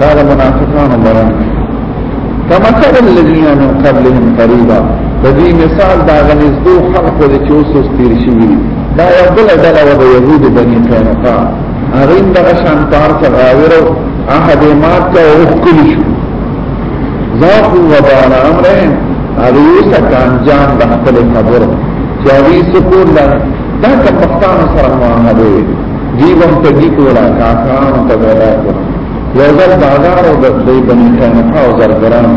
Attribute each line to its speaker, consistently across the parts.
Speaker 1: دا د منافقانو بیان کما کړه الذين من قبلهم قريبا د دې مثال دا غنځ دوه خلق د چوسوس تیر شي دا یو بل ډله و د يهود بني قينقاع هغه د شان پار څخه راوړو احد مات کا او خپل شو ذاقوا وبال امرهم هغه یې څنګه انجام د خپل خبرو چې هغه سکون دا کم پښتانو سره معامله دی وم ته دی کولا کاکان ته ولا کولا یو ځل بازار او د دې بنی کانه او زرګران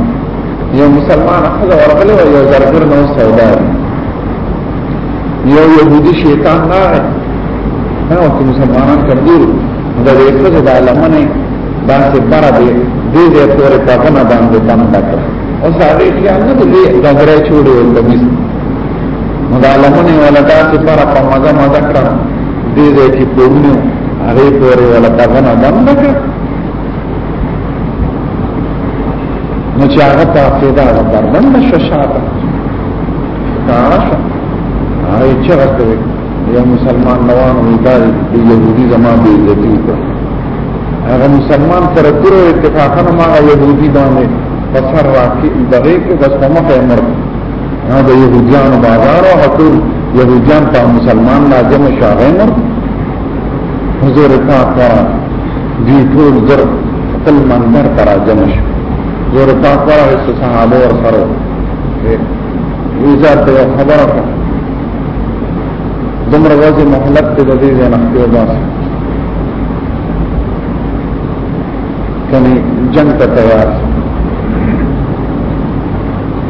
Speaker 1: یو مسلمان خپل ورغله او یو زرګر نو سودا یو يهودي شیطان نه نه او مسلمانان کړي د دې په د علمانه دا چې بار دې دې دې پورې پاګنه باندې باندې کړ او ساده کې نه دې د غره چوډې ولګي مدالمونه ولدا چې پر په مزه مزه کړم دې دې کې پورونه هغه پورې ولا تاغنه باندې کړ نو چې هغه په پیدا هغه بربند شو شاته کارا شو هغه چې راته یو مسلمان روان وي دا يهودي زما به عزت وکړ هغه مسلمان سره کړو اتفاقا ما يهودي باندې پسر راکې دغه کې بس په مخه مرګ نه د يهوديانو بازار او ټول يهوديان په مسلمان لازم شاغنر حضور پاک ورا دی ټول در خپل منبر پر راځم شو حضور پاک ورا هیڅ صحابه ور سره ویزا ته خبره کړه دمر وځي مهلت ته د دې نه خپل باسه کني جنگ ته تیار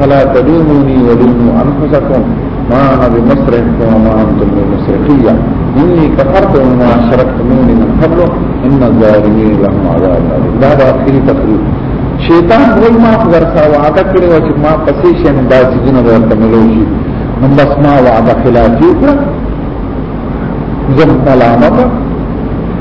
Speaker 1: فلا تلوموني ولوموا انفسكم ما انا بمصرخكم وما انتم بمصرخية اني كفرت وما اشركتموني من قبل ان الظالمين لهم عذاب اليم دا د اخري تقریر شیطان وای ما ورته وعده کړی و چې ما پسې شې نه داسې جنو ورته ملوشي نو بس ما وعده خلاف یو کړ زم ملامت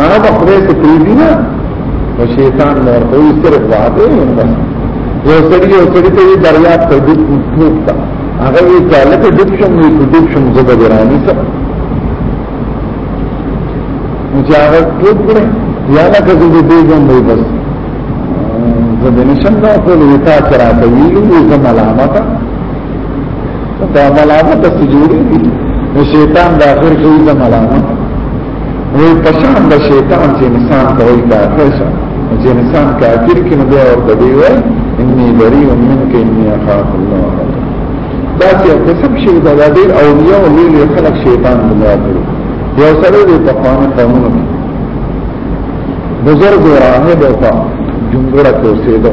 Speaker 1: هغه په خدای ته پریدي نه او شیطان نور ته یې صرف وعده یې نه یو سړي یو سړي ته یې دریا ته دې ټوک تا هغه یې کاله ته دې شم یې دې شم زبر رانی څه نو چې هغه ټوک کړي یا نه کزو دې دې جون دی بس زه دې نشم دا ټول یې تا چرته ویلو زه ملامت دا ملامت ته جوړي دي نو شیطان د اخر کې د ملامت وي پشان د شیطان چې انسان ته وي دا ښه چې انسان کافر کې نو بیا ورته دی وي اني بريء منك اني اخاف الله دا چې قسم شي دا د ډېر اولیاء او لوی خلک شیطان بنا کړو یو سره د تقوانه قومونو بزرګ راهب او جمهور ته اوسېدو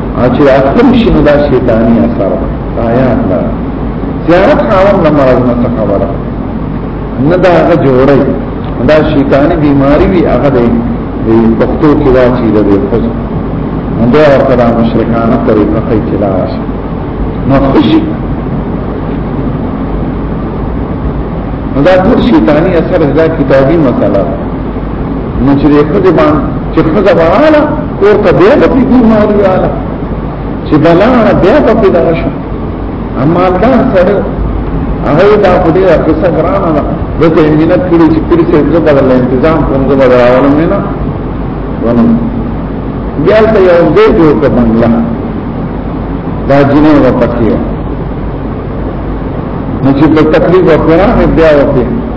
Speaker 1: چې اصل شي نو دا شیطانی اثر آیا دا زیارت خاون نه مرض نه خبره نه دا هغه جوړي دا شیطانی بیماری وی هغه دی پښتو کې دا چې د خپل دا ورته د مشرکانو طریقه کوي چې دا شي نو خوشي دا ټول شیطانی اثر دا کتابي مسله نو چې په دې باندې چې په ځوانه کور ته بیا د دې مالي والا چې بلانه بیا په دې دغه شو اما دا سره هغه دا په دې قصه ګرانه ده د دې مينت کړي چې پیر څه د بدل تنظیم کوم د بدل راولم نه ونه بیا ته یو دې جوړ کړم الله دا جنې و پکې نو چې په تکلیف او قران بیا وته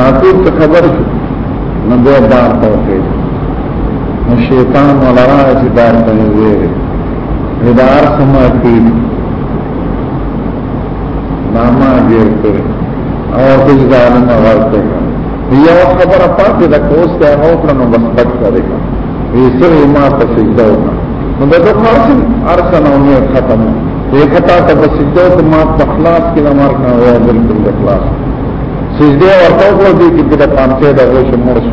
Speaker 1: ناطور ته خبر شو نو بیا دار ته وکړي نو شیطان ولا راځي دار ته نه ویری ادار سما کړی نامه ګر کړ او ته ځان نه ورته یو خبره پاتې ده کوس ته هو کړم بس پټ کړی وی سره ما ته سجده وکړه نو دا خاص ارسنه ختمه وی پتا ته په سجده ته ما تخلاص کې د مرګ نه وای بالکل تخلاص سجده ورته وکړو دي چې د پانته د غوښ مرش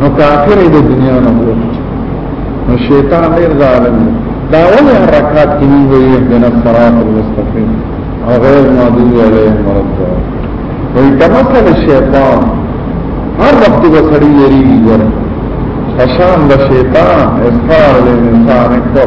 Speaker 1: نو کافر د دنیا نه وو نو شیطان ډیر ظالم دا ولې حرکت کې نه وي د نصرات المستقیم او غیر ماضی علیه مرض وی تمثل الشیطان هر وخت به سړی یری ور فشان د شیطان اسفار لنسان کو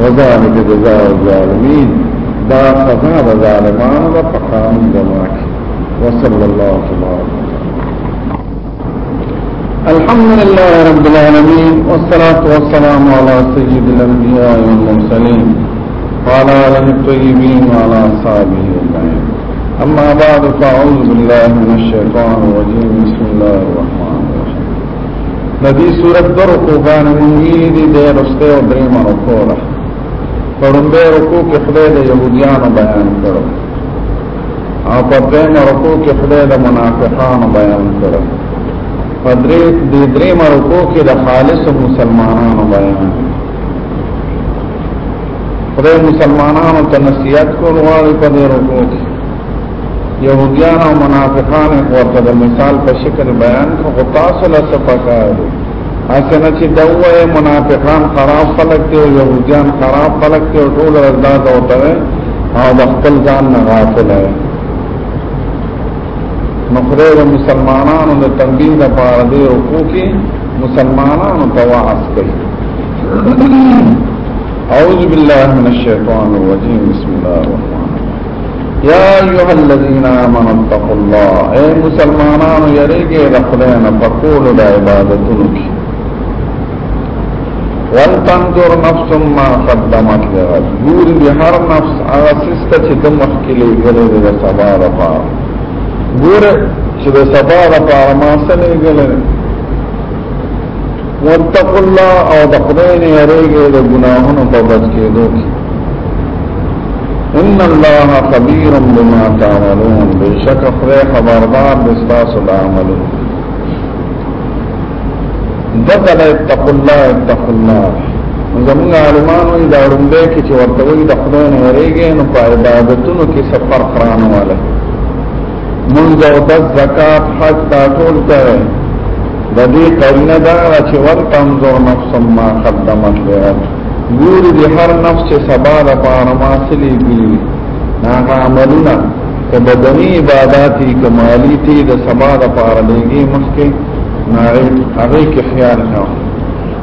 Speaker 1: وذالک جزاء الظالمین دا سزا د ظالمانو په قانون جمع کې وصلی الله تبارک الحمد لله رب العالمين والصلاة والسلام على سيد الأنبياء والمرسلين وعلى آله الطيبين وعلى أصحابه أجمعين أما بعد فأعوذ بالله من الشيطان الرجيم بسم الله الرحمن الرحيم ندی صورت در رکو گان منگیلی دی دی رستے و دریم رکو را پرنبے رکو کی خدای دی یهودیانو بیان کرو او په دریم رکو کې خدای د منافقانو بیان کړ په درې د دریم رکو کې د خالص مسلمانانو بیان خدای مسلمانانو ته نصیحت کول غواړي په دې رکو کې يهوديان او منافقان ورته د مثال په شکل بیان کو تاسو له سپکار اسنه چې دوه منافقان خراب خلک دي او يهوديان خراب خلک دي او ټول رضا دوته او د خپل ځان نه غافل دي نخره و مسلمانانو د تنبیه د پاره دی او کو کې مسلمانانو ته واعظ کوي اعوذ بالله من الشیطان الرجیم بسم الله الرحمن یا ایها الذین آمنوا اتقوا الله اے مسلمانانو یریږئ د خدای نه په کولو د عبادتونو کې ولتنظر نفس ما قدمت لغد ګور دې هر نفس هغه سسته چې د مخکې لګلې د سبا لپاره ګور چې د سبا لپاره ما سره لګلې واتقوا الله او د خدای نه یریږي د ګناهونو په بچ کېدو کې ان الله خبير بما تعملون بشک خدای خبردار د تاسو د عملو دغه اتقوا الله اتقوا الله زمونږ عالمانو دا رومبه کې چې ورته وي د خدای نه یریږي نو په عبادتونو کې سفر قران واله منځ او د زکات حج دا ټول کوي د دې قرینه دا چې ور تنظر نفس ما قدمت لغد ګور دې هر نفس چې سبا د پاره ما سلی دی هغه عملونه که بدني عبادتي کمالي تی د سبا د پاره لګي مخکې ناری هغه کې خیال نه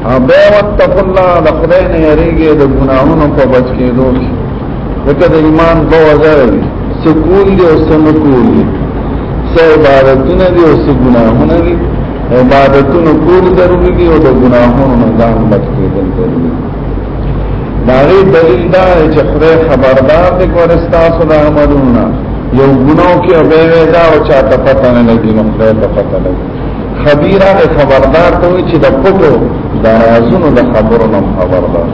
Speaker 1: او به وتقوا الله د خدای نه یریږي د ګناهونو په بچ کېدو لکه د ایمان په وزر دی سکول دی او سنکول دی سه عبادتونه دی او سه گناهونه دی عبادتونه کول ضروری دی او د گناهونو نه ځان بچ کېدل ضروری دی داغی دلیل دا ہے چه خدای خبردار دی کو رستاسو دا عملونا یو گناو کی عبیوی دا و چاہتا پتا نلگی نو خدای تا پتا نلگی خبیران خبردار توی چه دا پتو دا رازونو دا خبرونم خبردار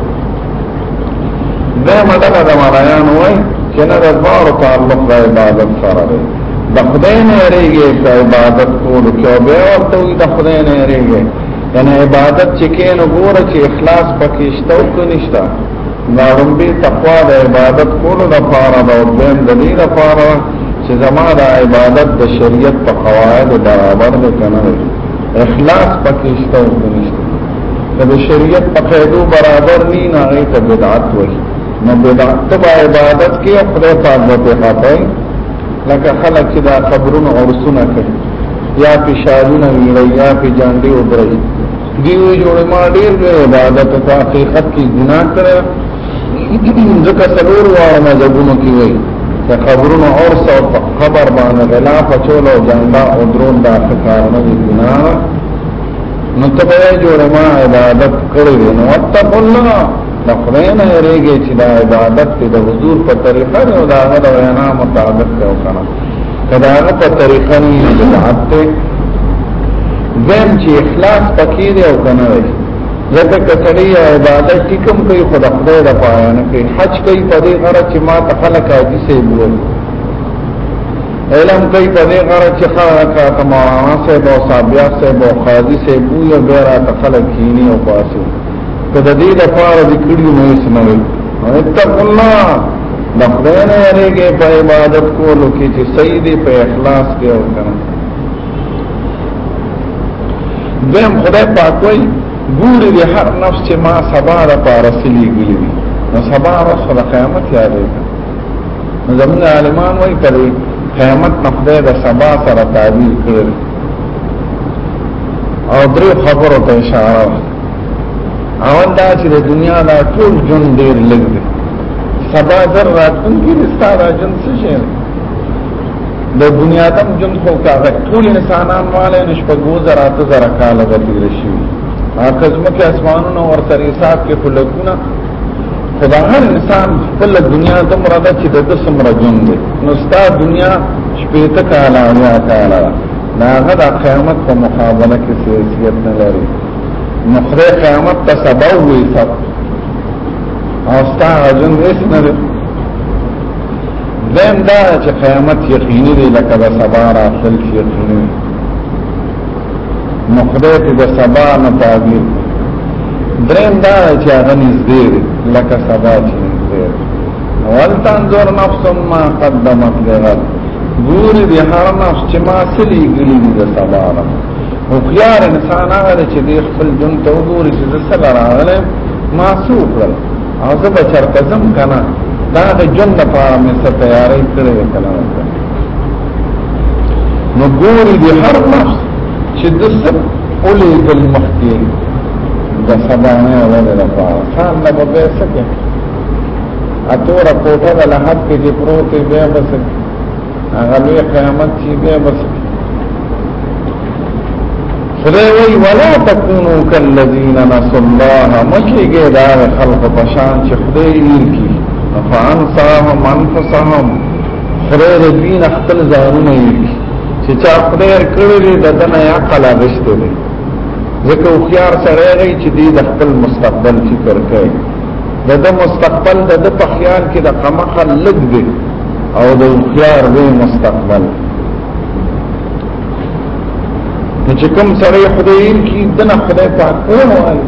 Speaker 1: دا مدغه د ملایان وای چې نه د دوار تعلق د عبادت سره دی د خدای نه یریږي په عبادت کولو کې او بیا ورته د خدای نه یریږي یعنی عبادت چې کین وګوره چې اخلاص پکې شته او که نشته دا رمبي تقوا د عبادت کولو د پاره د وبین د دې د پاره چې زما د عبادت د شریعت په قواعد برابر دی کنه اخلاص پکې شته او که نشته د شریعت په قیدو برابر نه نه غي ته بدعت وایي نو بدعت په عبادت کې خدای پاک به خاطر لکه خلک چې دا قبرونو ورسونه کوي یا په شالونه ویړي یا په جانډي وبري دیو جوړ ما ډیر به عبادت په حقیقت کې ګناه کړه ځکه څلور واره مذهبونو کې وایي د قبرونو اور سو قبر باندې غلا پچولو جنډا او درون دا ښکارونه دي ګناه نو ته به جوړه ما عبادت کړې وي نو اتق الله د خدای نه یریږي چې دا عبادت دې د حضور په طریقه نه او دا هغه د وینا مطابق ته وکړه کدا هغه په طریقه نه بدعت ته زم چې اخلاص پکې دی او کنه وي ځکه کتړي عبادت ټیکم کوي خدای خدای د پاره نه کوي حج کوي په دې غره چې ما ته خلک حاجی سي بولی علم کوي په دې غره چې خلک ته مولانا صاحب او صابیا صاحب او قاضي صاحب یو بیره ته خلک کینی او پاسو ته د دې د پاره د کړي نه سموي اتق الله د خدای نه یریږي په عبادت کولو کې چې صحیح دی په اخلاص کې او کنه دیم خدای پاک وای ګوري د هر نفس چې ما سبا را پارسلی ګلی نو سبا را سره قیامت یادې زموږ عالمان وایي کړي قیامت نه خدای د سبا سره تعبیر کړل او درې خبرو ته اشاره اول دا چې د دنیا دا ټول جون ډیر لږ دی سبا زر راتلونکي رستاره جون څه شي د دنیا تم جون خو کاغه ټول انسانان والے نشپګو زراته زرا کال غتیر شي هغه ځمکه اسمانونو ورته حساب کې خلقونه خدا هر انسان خپل دنیا د مراده چې د دسم رجون دی نو ستا دنیا شپېته کاله یا کاله دا غد قیامت په مقابله کې سیاسیت نه لري نو خدای قیامت ته سبا وي سب او ستا رجون هیڅ نه دی دیم دا چې قیامت یقیني دی لکه د سبا راتل یقیني دی نو خدای دې د سبا نه تعبیر دریم دا چې هغه نږدې دی لکه سبا چې نږدې دی ولتنظر نفس ما قدمت لغد ګوري به هر نفس چې ما سلی ګلی دی د سبا نه او خيار انسان هغه چې د خپل جون ته وګوري چې د سبا راغله ما سو کړل او زه به چرته زم کنه دا د جون لپاره مې څه تیارې کړې کړم نو ګوري د هر نفس چې د سب اولې دل مخکې د سبا نه ولې د پاره ځان له به سکه اتور کوټه د لحد کې دی پروت به بس هغه لوی قیامت چې به بس خدای وی ولا تکونو کالذین نسوا الله مکیږي دا خلق پشان چې خدای یې کی فانصاهم انفسهم خدای د دوی نه خپل ځانونه یې چې چا خدای کړی دی د دنه یا قلا غشته دی ځکه خو خيار سره غي چې دی د خپل مستقبل فکر کوي د د مستقبل د د په خیال کې د قمقل لګ دی او د خيار دی مستقبل چې کوم سره خدای کی دنه خدای پاک وایي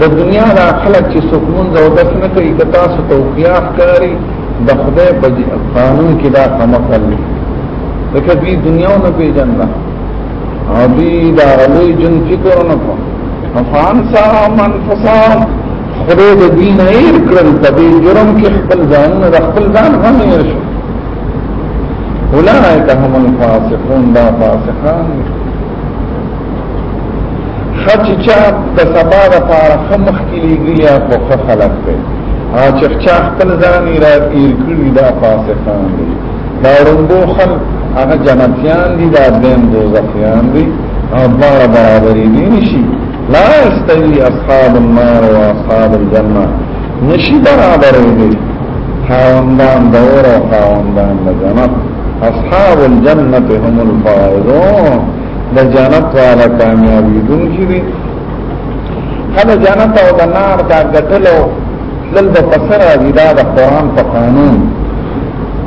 Speaker 1: د دنیا د خلک چې سکون او دفن کوي کتا سو توقیاف کوي د خدای په قانون کې دا تمکل دی ځکه دوی دنیا نه پیژنده او دوی دا غلوی جن فکر نه کو افغان سره من فسام خدای د دین ایر کړل په دې جرم کې خپل ځان نه خپل ځان هم یې شو اولئک هم الفاسقون دا فاسقان خچ چا د سبا د پاره خمخ کې لګیا په خلک دی ها چې چا خپل ځان را تیر کړی دا فاسقان دی دا رنګو خل هغه جنتیان دي دا دین دوزخیان دي او بار برابرې دي نشي لا استوي اصحاب النار واصحاب الجنه نشي برابرې دي خاوندان دور او خاوندان د جنت اصحاب الجنت هم الفائزون د جنت والا کامیابی دون شي دي هله جنت او د نار دا ګټلو لل د پسر دي دا د قران په قانون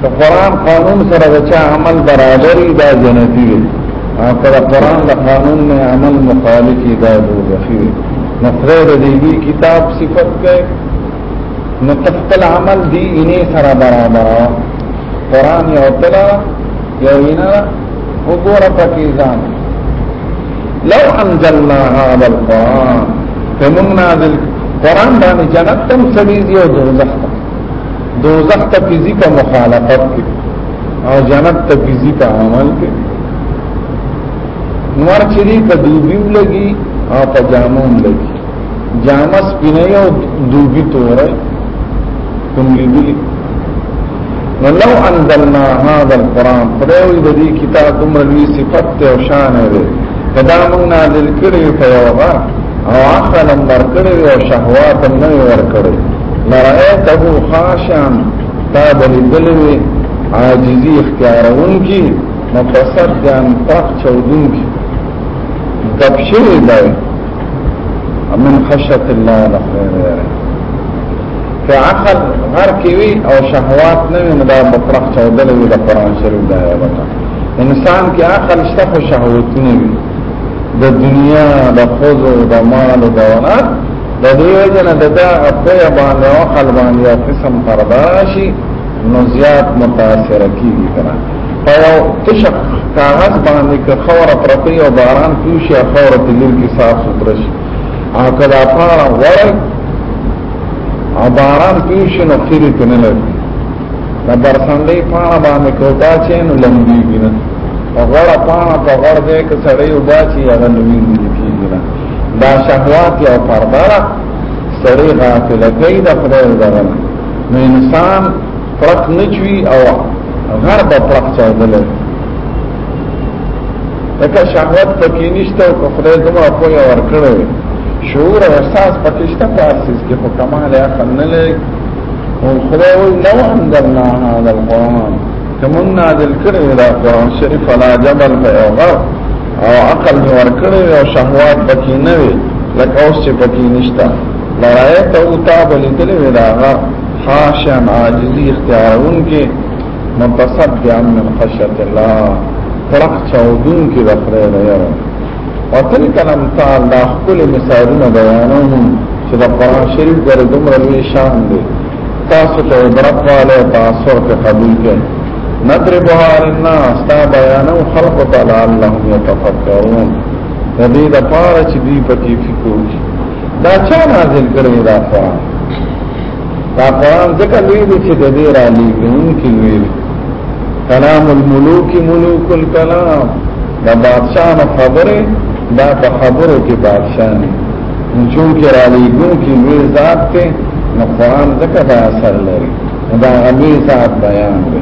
Speaker 1: د قران قانون سره د چا عمل برابرۍ دا جنتی دي او پر قران د قانون نه عمل مخالفي دا دوه شي نو خدای دې کتاب صفت کوي نو تخپل عمل دی ویني سره برابر قران یو تلا یو وینا وګوره پکې ځان لو انزلنا هذا القران فمن نازل قران باندې جنت تم سړيږي او دوزخ ته دوزخ ته فزیکا مخالفت کې او جنت ته فزیکا عمل کې نور چری په دوبیم لګي او په جامون لګي جامه سپینه او دوبی توره کوم لیدلی نو لو انزلنا هذا القران پرېوي د دې کتاب دومره لوی صفت ته او شان دی کدا موږ نازل کړی په یوغه او عقل امر کړی او شهوات نه ور کړی لرأيته خاشعا تا بلدلوی عاجزی اختیارون کی متصدعا پاک چودون کی دبشوی دائی من خشیت الله لخیر که عقل غر کې وي او شهوات نه وي نو دا مطلق چودل وي د قران شریف دا یو انسان کې عقل شته خو شهوت نه وي د دنیا د خوځو د مال د ولادت د دې وجه نه د دا په باندې او خپل باندې قسم پرداشي نو زیات متاثر کیږي کنه په یو تشک کاغذ باندې که خوره پرتی او باران پیوشي او خوره تلیر کې صاف سوتره شي او که دا پاړه وړی او باران پیوشي نو خیرې ته نه لګي دا برسنډې پاړه باندې کوتا چې نو لمبېږي نه او غړه پاړه په غړ دې که سړی وبا چې هغه لوي نه کېږي نه دا شهوات یو پرداره سړی غافل کوي د خدای دغه نو انسان پرک نچوي او غر به پرک چاودلې لکه شهوت پکې نشته او خدای دومره پوی ورکړي شعور او احساس پکې شته په اساس کې خو کمال یا خنلې او خدای وي لو انزلنا هذا القرآن کمن نازل کړی دا قرآن شریف علا جبل په یو غر او عقل می ورکړی او شهوات پکې نه وي لکه اوس چې پکې نشته لرایته او تا بلیدلې وی دا غر خاشعا عاجزی اختیارون کې متصدعا من خشیت الله ترق چودون کې د خدای نه یره او تلک الامثال دا خپل مثالونه بیانوم چې د قرآن شریف د دومره لوی شان دی تاسو ته عبرت والے تاسو ته قبول کړئ نضربها للناس تا بیانو خلق تعالی اللهم يتفکرون د دې د پاره چې دوی پکې فکر وکړي دا چا نازل کړی دا قرآن دا قرآن ذکر لوی دی چې د دې را لېږون کې لوی دی کلام الملوک ملوک الکلام دا بادشاہ نه خبره دا په خبرو کې بادشاہ نه چون کې را لېږون کې لوی ذات ته نو قرآن ذکر دا اثر لري دا غمی ذات بیان دی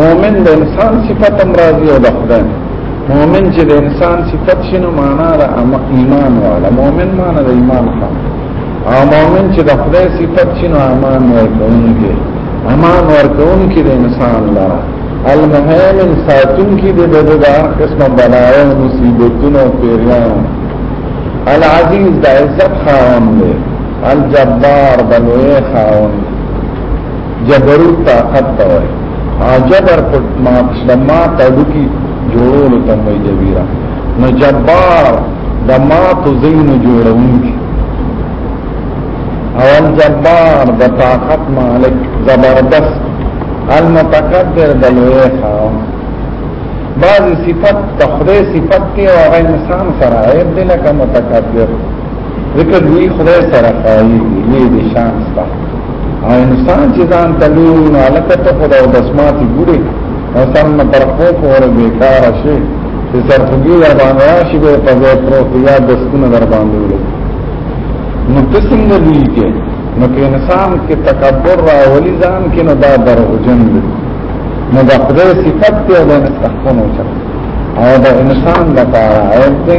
Speaker 1: مؤمن د انسان صفت هم راځي او د خدای مؤمن چې د انسان صفت شنو معنا د ایمان والا مؤمن معنا د ایمان خان او مؤمن چې د خدای صفت شنو امان ورکوونکی امان ورکوونکی د انسان لاره المهیمن ساتونکی د دغه د هر قسمه بلاو مصیبتونو او پیریانو العزیز د عزت خاوند دی الجبار بلوی خاوند جبروت طاقت ته وایي جبر په ما د ما تړو کې جوړولو ته وایي جبیرا نو جبار د ما تو زین جوړونکی او الجبار د طاقت مالک زبردست المتکبر د لوی خاون بعض صفت تخده صفت تی او هغه انسان سره عیب دی لکه متکبر ذکر دوی خدای سره قائلی دی دی شان ستا او انسان چې ځان تلو نو علاقه ته خدا او دسماتی ګوري او سم نه پر خو پورې بیکار شي چې سرخوږي را باندې راشي به په دې پروت یا د سکونه در باندې ولې نو قسم نه دی کې نو کې انسان کې تکبر را ولي ځان کې نه دا دروژن دی نو دا خدای صفت ته د انسان او د انسان لپاره عیب دی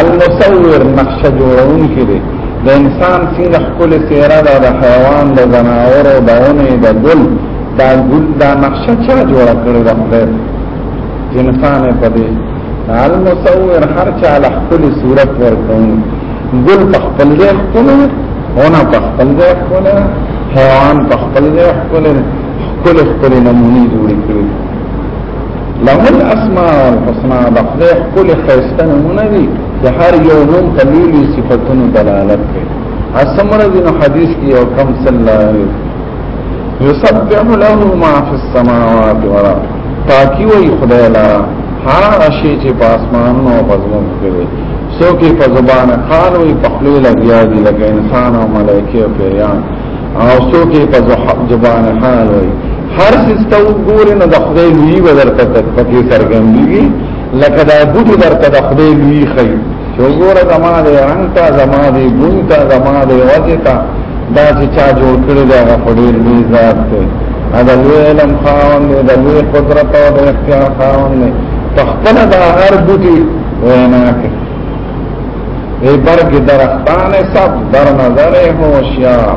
Speaker 1: المصور نقشه جوړون کې دی د انسان څنګه خپل څیره ده د حیوان د جناور او د ونې د ګل دا ګل دا نقشه چا جوړ کړی د خدای انسان په دې المصور هر چا له خپل صورت ورکون ګل په خپل ځای خپل ونه په خپل ځای خپل حیوان په خپل ځای خپل خپل خپل نمونې جوړې کړې له الاسماء والحسنى د خدای خپل خیسته نمونه دي چې هر یو نوم په لوی صفاتونو دلالت کوي اسمره دین حدیث کې یو کم صلی الله علیه یسبح له ما فی السماوات والارض پاکی وی خدای لاره هر شي چې په اسمانونو او پزمو کې وي څوک په زبان قال وي په خپل لګیا دي لکه انسان او ملائکه او پیران او څوک په زبان حال وي هر سیسته وګوره نو د خدای لوی ورته پکې سرګندېږي لکه دا بوت ورته د خدای لوی خي چې وګوره زما دې رنگ ته زما دې ګون ته زما دې وځي ته دا چې چا جوړ کړی دا غفړې لوی ذات دی دا لوی علم خاون دی دا لوی قدرت او د اختیار خاون دی تخپل دا هر بوټي وینا کوي ای برګ درختان سب در نظر هوشیار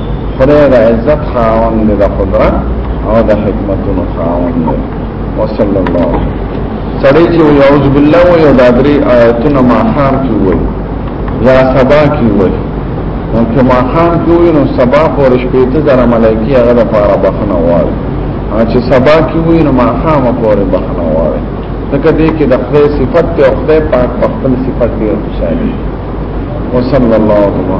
Speaker 1: خدای د عزت خاوند دی د قدرت او د حکمتونو خاوند دی وصلی الله سړی چې وي اعوذ بالله وي او د درې آیتونه ماخام کې وي یا سبا کې وي نو چې ماخام کې وي نو سبا پورې شپې ته زره ملایکی هغه د پاره بخنه وایي چې سبا کې وي نو ماخام پورې بخنه وایي ځکه دې کې د خدای صفت ته او خدای پاک په خپل صفت کې خوشاله وصلی الله
Speaker 2: تعالی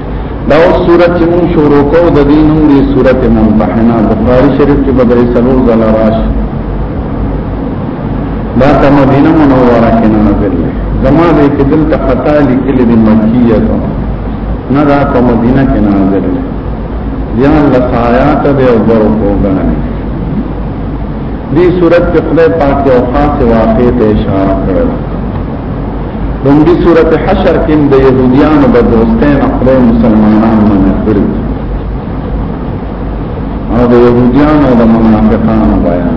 Speaker 2: دا سورت چې مون شروع کو د دین نوم دی سورت ممتحنه بخاری شریف کې بدرې سلور زل راش دا ته مدینه منوره کې نازل دی زما دې کې دل ته خطا لیکل دي مکیه ته نه دا ته مدینه کې نازل دی یا لسایات به او ګورو کوګنه دې سورت کې خدای پاک او خاص واقع ته اشاره کړل دنګي سورته حشر کې د يهوديانو د دوستۍ نه خدای مسلمانانو منع کړی او د يهوديانو د منافقانو بیان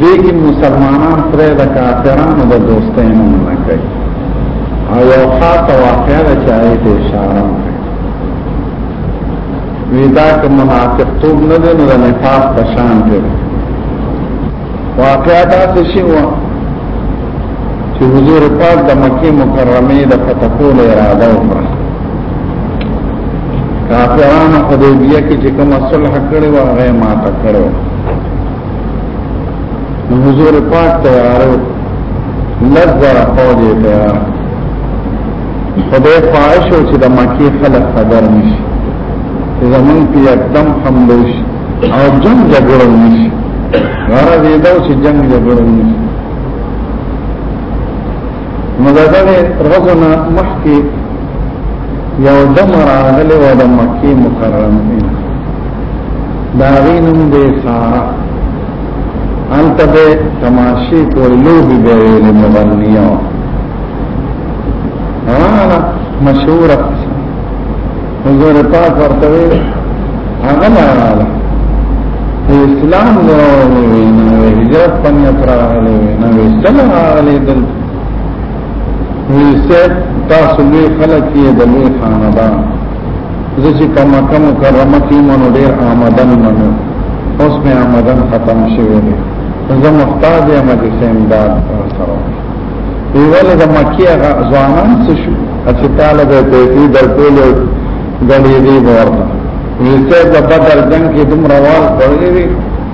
Speaker 2: دې کې مسلمانان خدای د کافرانو د دوستۍ نه منع کوي او یو خاصه واقعه ده چې آیت اشاره کوي وی دا که منافق توب نه دی نو د نفاق په شان دی واقعا دا څه شی و چې حضور پاک د مکه مکرمه د فتح کول اراده وکړه کافرانو حدیبیه کې چې کوم صلح کړي و هغه ماته کړو نو حضور پاک تیارو لزر فوج تیار خدای خواهش و چې د مکه خلک خبر نشي زمون په یکدم حمله شي او جنگ جګړه ونشي غره دې دا چې جنگ جګړه ونشي نو دا دغه رغونه مخکې یو دمر راغلی و د مکې مکرمه نه دا غینم دې سارا انت به تماشې کول نو به ویل مغنیو ها مشهور حضور پاک ورته هغه لاله اسلام راغلی وی نو هجرت پنیت راغلی وی نو اسلام راغلی دل وی سید تاسو لوی خلق یې د لوی خاندان زه چې په مکه مکرمه کې مونږ ډېر آمدن منو اوس مې آمدن ختم شوی دی زه محتاج یم چې امداد سره دی ولې د مکی هغه ځوانان څه شو چې تعالی به پیسې درکول او غړي دی ورته ویسته د بدر جنگ کې دوم روان کړی وی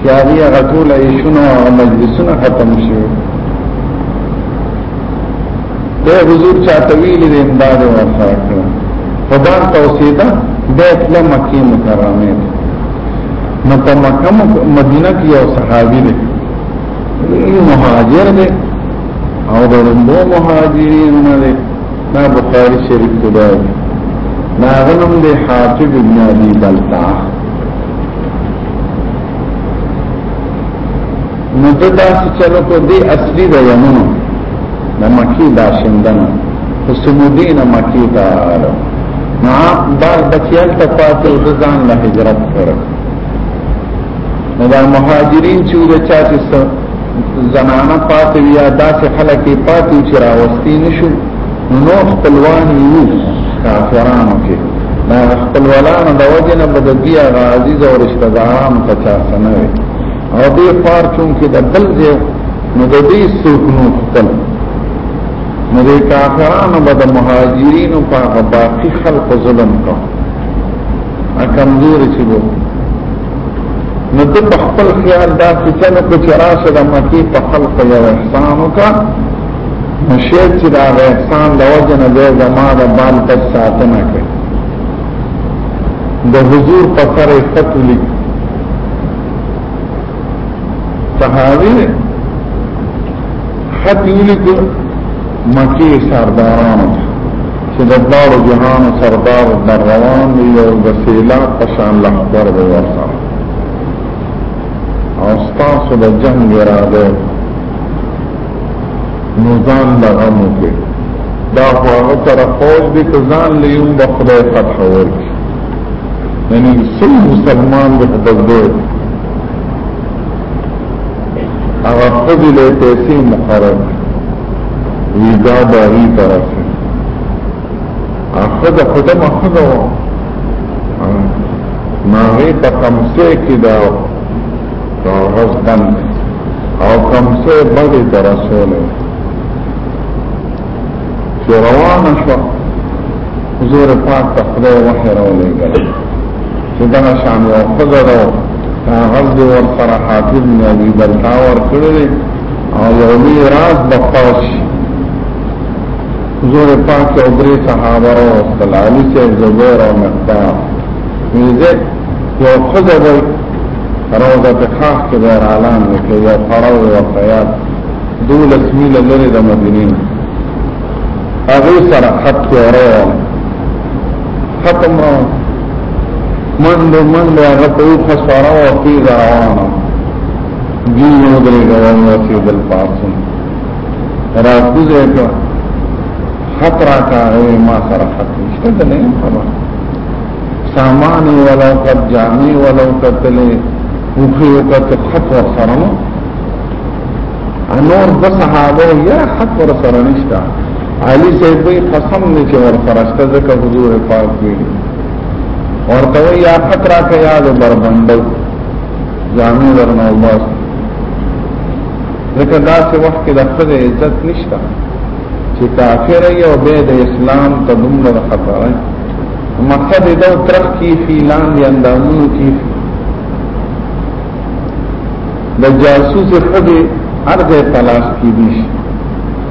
Speaker 2: چې هغه غټول ایشونه او مجلسونه ختم شي د حضور چا طویل د امداد ورسره کړ په بار توسیدا د اطلاع مکی مکرمه نو په مکه مدینه کې یو صحابي دی مهاجر دی او د رندو مهاجرین نه دی دا بخاری شریف کې دی دا غنم دی حاطب ابن ابي بلتا نو د داسې چلو کو دی اصلي د یمن د مکی دا شندنه سمودین مکی ته راغله نو بار بچیل ته پاتې د ځان له هجرت کړو نو دا مهاجرین چې د چا چې زنانه پاتې یا داسې خلک یې پاتې چې راوستي نشو نو خپلوان یو کافرانو کې دا خپلوانو د وجه نه بد بیا عزیز او رشتہ داران ته چا سنوي او دې پار چون کې د بل ځای نو د دې سوکنو خپل نو دې کافرانو بد مهاجرین او باقي خلق ظلم کوي اکم دور چې وو نو ته په خپل خیال دا چې چلو کې چې راشه د مکی په خلق یو احسان وکړه نشه چې دا احسان د وجه نه دی زما د بال تک ساتنه کوي د حضور په سر خط لیک صحابي خط لیکو مکی سردارانو ته چې د دارو جهان سردار در روان دی او د سیلا پشان لخبر به ورسره او ستاسو د جنگ اراده نو ځان د غم وکړي دا خو هغه سره فوج دی که ځان له یوم به خدای فتح ورکړي یعنی څو مسلمان به تدبر هغه خځې له پیسې مقرر وي دا د هغې طرف دی ښځه خو دمه ښځه وه نو هغې په کمسۍ کې د کاغذ بند دی او کمسۍ بلې ته رسولی چې روانه شوه حضور پاک ته خدای وحی راولېږلی چې دغه شان یوه ښځه ده هغه د ورسره حافظ نبی بلتا ور کړل او یو لوی راز د پوش زور پاک او درې صحابه او صلی چې زبیر او مقدار میزه یو خدای به روزه په خاص کې به اعلان وکړي یا فرو او قیاد دولس میل لري د مدینې هغه سره خط کې اورو ختم را مند مند هغه ته خساره او تیز روانه دی نو درې غوړم او چې دل پاتم را کوزه کا خطر کا ما سره خطر نشته د نه خبر سامان ولو قد جامي ولو قتل وخي وقت خطر سره نو انور د صحابه یا خطر سره نشته علی صاحب وی قسم نه چې ور فرشته ځکه حضور پاک وی ورته وی یا خطرا کې یاد بربندو جامع ورنه وباس ځکه دا څه وخت کې د خپل عزت نشته چې کافر یو به د اسلام ته دومره خطر دی مقصد دا ترخ کی فی لان دی اندامونو کی فی د جاسوس خدي ارزه تلاش کی دي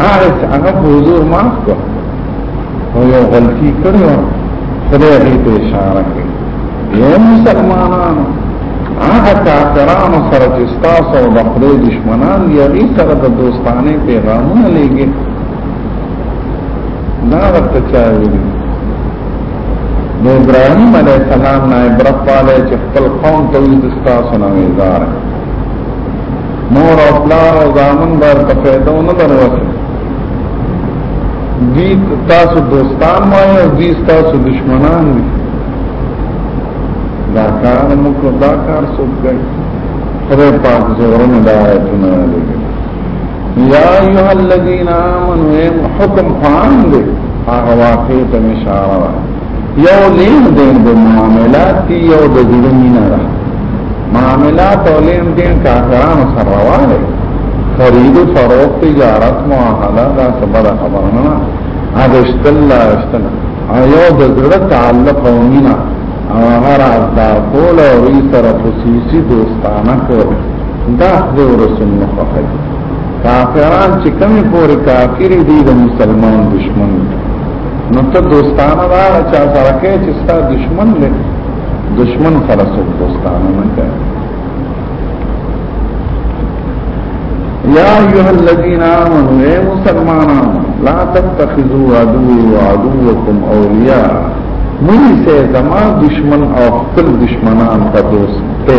Speaker 2: هغه هغه حضور ما کو او یو غلطي کړو خدای دې ته اشاره کړې یو مسلمانانو هغه کافرانو سره چې تاسو او د خدای دشمنان دی هغه سره د دوستانه پیغامونه لېږي دا ورته چا ویلي نو ابراهيم عليه السلام نه عبرت پاله چې خپل قوم ته وي د تاسو نه وزاره مور او پلار او زامن بر ته پیدا نه دروته دی تاسو دوستان وایي او دی تاسو دشمنان دي دا کار موږ دا کار څوک کوي خدای پاک زورن دا آیتونه لګي یا ایها الذین آمنوا حکم فان دې هغه واقع ته اشاره یو لین دین د معاملات دی یو د زړه مینا ده معاملات او لین دین کافرانو سره روانه خرید و فروخت تجارت معاهده دا سبب خبر نه هغه اشتل لا اشتل ایو د زړه تعلق او مینا هغه راز دا ټول او ری سره خصوصي دوستانه کو دا د رسول نه خوښي کافران چې کمی پورې کافر دي د مسلمان دشمن دي نو ته دوستانه دا چا سره کې چې ستا دشمن له دشمن سره څوک دوستانه نه کوي یا ایها الذین آمنوا اے مسلمانانو لا تتخذوا عدوی وعدوکم اولیاء مونږ سه زما دشمن او خپل دشمنان په دوست ته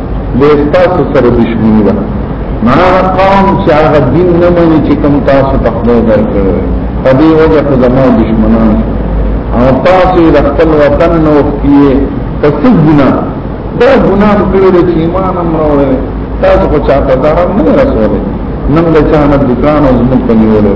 Speaker 2: لیستاسو سره دشمنی ده مانا قوم چې هغه دین نه مني چې کوم تاسو په خپل درکړو په دې وجه خو زمو دشمنان او تاسو د خپل وطن نو کیه تاسو ګنا دا ګنا کړل چې ایمان امرو تاسو کو چاته دا نه رسول نن له چا نه دکان او زمو په نیولو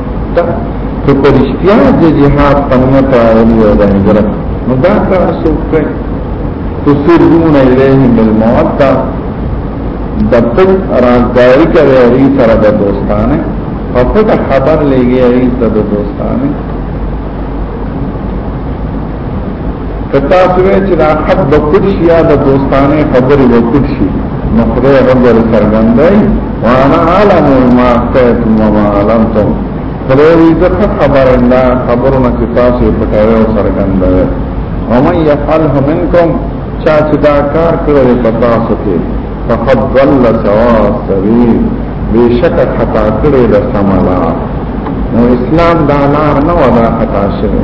Speaker 2: ته په رښتیا د جهاد پنه ته راغلی او د هجرت نو دا کار څوک کوي تسرون الیهم بالموده د پټ راځي کوي ری سره د دوستانه په پټ خبر لګي ری سره د دوستانه کتا سوې چې دا حد د کوټ شي یا د دوستانه خبرې د کوټ شي نو خدای رب ور څرګندای وانا عالم ما کتم وما علمتم خدای دې ته خبر نه خبرونه چې تاسو پټاوي او څرګندای او من يفعله منكم چا چې دا کار کړی په تاسو کې فقد ضل سوا سبيل بشک خطا کړی د سملا نو اسلام دا لار نه ودا خطا شوی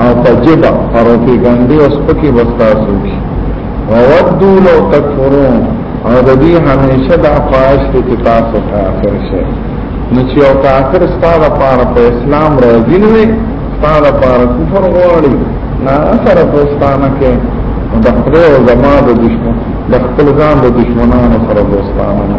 Speaker 2: او په جبا پروپاګاندا او سپکی وستاسو دي وودو لو تکفرون او د دې همیشه د خواهش ته تاسو کافر شئ نو چې او کافر ستاره پار په اسلام راځي نو ستاره پار کفر غواړي نه سره دوستانه کې د خپل زما د دشمن د خپل ځان د دشمنانو سره دوستانه نه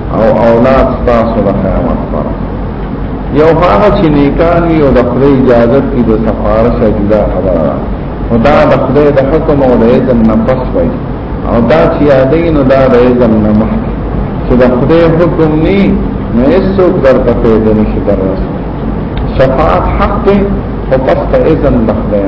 Speaker 2: او اولاد تاسو د قیامت پر یو هغه چې نیکان یو د خپل اجازه کې د سفارش اجازه خبره ده خدا د خپل د حکم او د اذن نه پس وای او دا چې یادین او دا د اذن نه مخ چې د خپل حکم نه نه څوک درته پیدا نشي درس شفاعت حق دی او پس ته اذن د خدای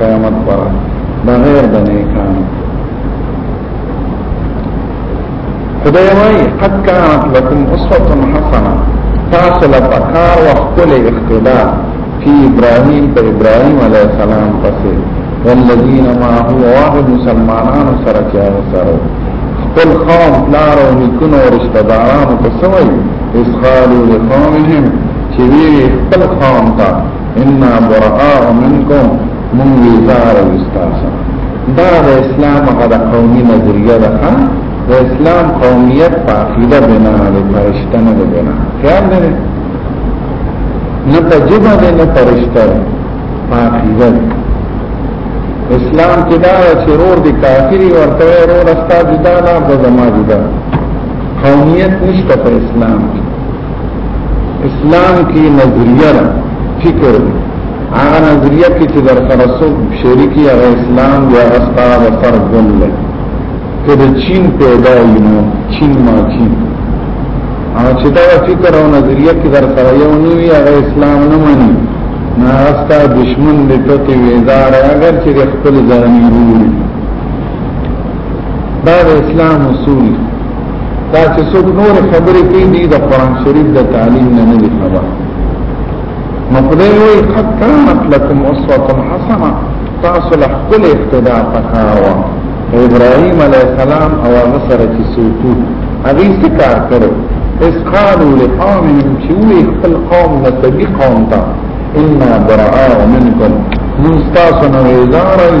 Speaker 2: قیامت پر بغیر د نیکانو خدای وای قد كانت لكم اسوه حسنه تاسو له پکار او خپل اقتدا فی ابراهیم پر ابراهیم علیه السلام پسې والذین معه واحد مسلمانان سره کیانو سره خپل قوم پلار او نکونو او رشتہ دارانو ته سوي اسخالو لقومهم چې وی خپل قوم ته انا براء منکم من ویزار وستاسا دا د اسلام غد قومی نظریه ده د اسلام قومیت په عقیده بنا ده پرشتہ نه بنا خیال ده نه په جبه ده نه پرشتہ په عقیده اسلام کې دا چې رور دي کافری ورته رور استا جدا نه زما جدا قومیت نشته په اسلام کې اسلام کې نظریه ده فکر دی هغه نظریه کې چې در سره څوک شریکي هغه اسلام دی هغه ستاره د سر ګل دی که د چین پیدا وي نو چین ما چین او چې دا فکر او نظریه کې در سره یو نه وي هغه اسلام نه مني نه هغه ستا دشمن دی ته ته ویزار اگر چې د خپل ځاني وي دا د اسلام اصول دی دا چې څوک نور خبرې کوي دي د قران شریف د تعلیم نه نه خبر نو خدای وایي قد كانت لكم اسوه حسنه تاسو له خپل اقتداء پکاوه ابراهيم عليه السلام او هغه سره چې سوتو هغه څه کار کړو اس قالو لقوم چې وی خپل قوم نه تبي قوم ته ان براء منكم من تاسو نه وزارای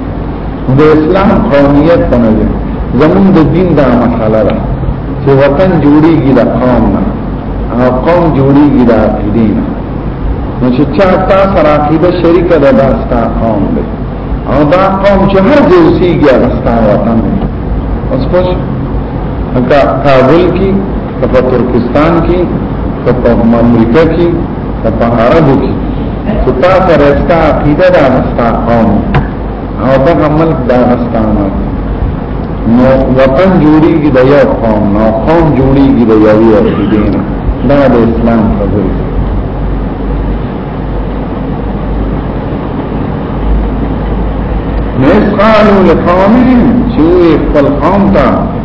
Speaker 2: د اسلام قومیت په نظر زمون د دین دا مسله ده چې وطن جوړیږي د قوم نه او قوم جوړیږي د عقیدې نه نو چې چا تا سره عقیده شریکه ده دا ستا قوم دی او دا قوم چې هر ځای اوسېږي هغه ستا وطن دی اوس پوه کابل کې په ترکستان کې په امریکا کې ته په عربو کې چې تا سره ستا عقیده دا نستا قوم او دغه ملک دا نستا ملک نو وطن جوړیږي د یو قوم نو قوم جوړیږي د یوې عقیدې نه دا د اسلام خبرې نو قالو لقومهم چې خپل قوم ته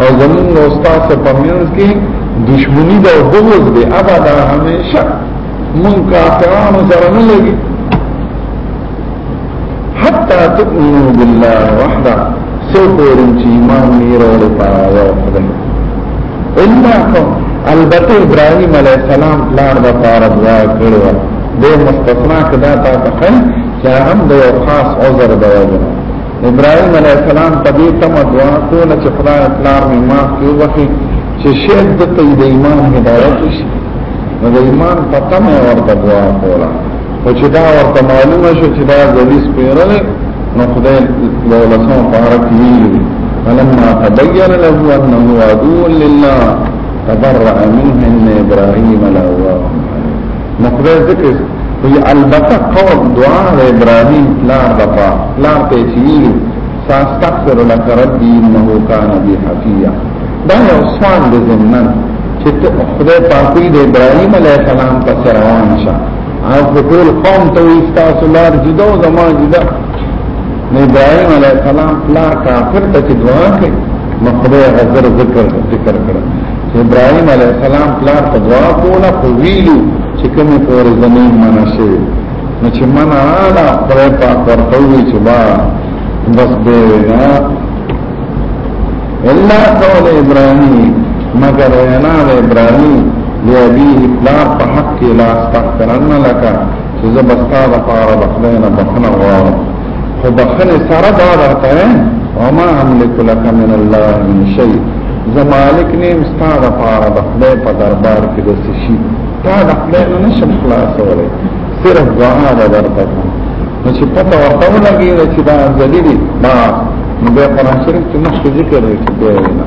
Speaker 2: او زمون استاد ته پمینځ کې دشمنی دا بغض دی ابدا همیشه مون کافرانو سره نه لګي حتا تؤمنو بالله وحده سو پورن چې ایمان یې راوړل پاره وکړي الا کوم البته ابراهيم عليه السلام پلان د پاره دعا کړو د مستثنا کدا تا تخن چې هم د یو خاص عذر دی ابراهيم عليه السلام په دې تم دعا کوله چې خدای پلار مې معاف کړي وکړي چې شیخ د ته د ایمان هدایت شي نو د ایمان په تم ورته دعا کوله او چې دا ورته معلومه شو چې دا ذلیس پیرل نو خدای له لسان پارک ویلي فلما تبين له انه عدو لله تبرأ منه ان ابراهيم لأواه نو خدای ذکر وی البته قول دعا د ابراهیم پلار دپا پلار ته چیلو ساستغفر لك ربي انه كان بي حفيا دا یو سوال د زمنن چې خدای پاکوي د ابراهیم علی السلام په روان شه او ټول قوم ته استاسو لار جدا او زما جدا نه ابراهيم عليه السلام لا کافر ته چې دعا کوي مخدو غزر ذکر ذکر کړ ابراهيم عليه السلام لا ته دعا کوله خو ویلو چې کومه پور زمين منع شي نو چې منع را پر پاک ورته وی چې با بس به نه الا قول ابراهيم مگر وینا ابراهيم لأبيه لا فحق لا استغفرن لك چې زه به ستا لپاره د خدای نه بخښنه غواړم خو بخښنې سره دا راته یم وما املک لک من الله من شی زه مالک نه یم ستا لپاره د خدای په دربار کې د څه شي تا د خدای نه نشم خلاصولی صرف دعا به درته کوم نو چې پته ورته ولګېده چې دا ذلیل دی نو بیا قرآن شریف کې مخکې ذکر دی چې بیا وینا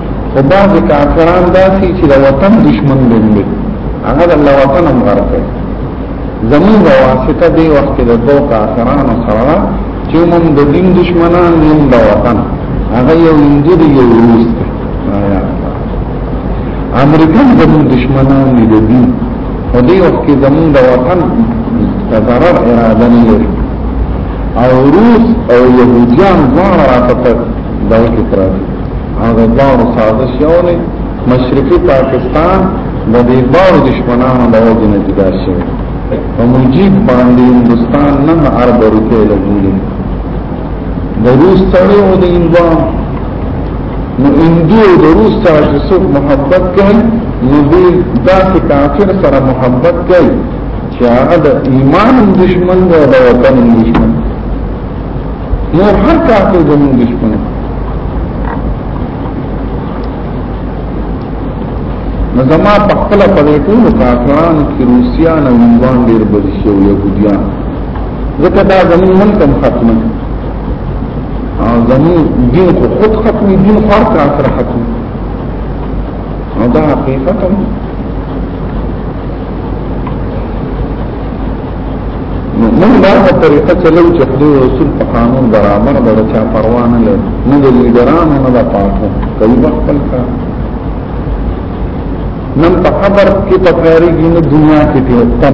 Speaker 2: خو بعض کافران داسي چې د وطن دشمن دی هغه د الله وطن هم غرقه زمون په واسطه دی وخت د دوه کافرانو سره چې موږ د دین دشمنان نه د وطن هغه یو هندو دی یو روس دی امریکا زمون دشمنان دی د دین او دی وخت کې زمون د وطن د ضرر اراده نه لري او روس او يهوديان ځان راته دغه کې راځي هغه دواړو سازش یو دی مشرقي پاکستان د دې دواړو دشمنانو له وجې نه جدا شوی په موجب باندې هندستان نه ارب روپې لګولې د روس سره او د انډیا نو انډیا د روس سره چې څوک محبت کوي نو دې داسې کافر سره محبت کوي چې هغه د ایمان دشمن دی او د وطن دشمن نور هر کار ته زمون دشمن نو زما په خپل په دې ټول کافران کې روسيان او هندوان ډېر بدي شو يهوديان ځکه دا زمون ملک هم ختمه او زمون دین خو خود ختمي دین خو هر کافر ختمي او دا حقیقت هم موږ دا په طریقه چلو چې خدای رسول په قانون برابر ده چې پروا نه لري نه د لیډرانو نه د پاتو کوي خپل کار نن په خبر کې په پیری کې نه دنیا کې ته تم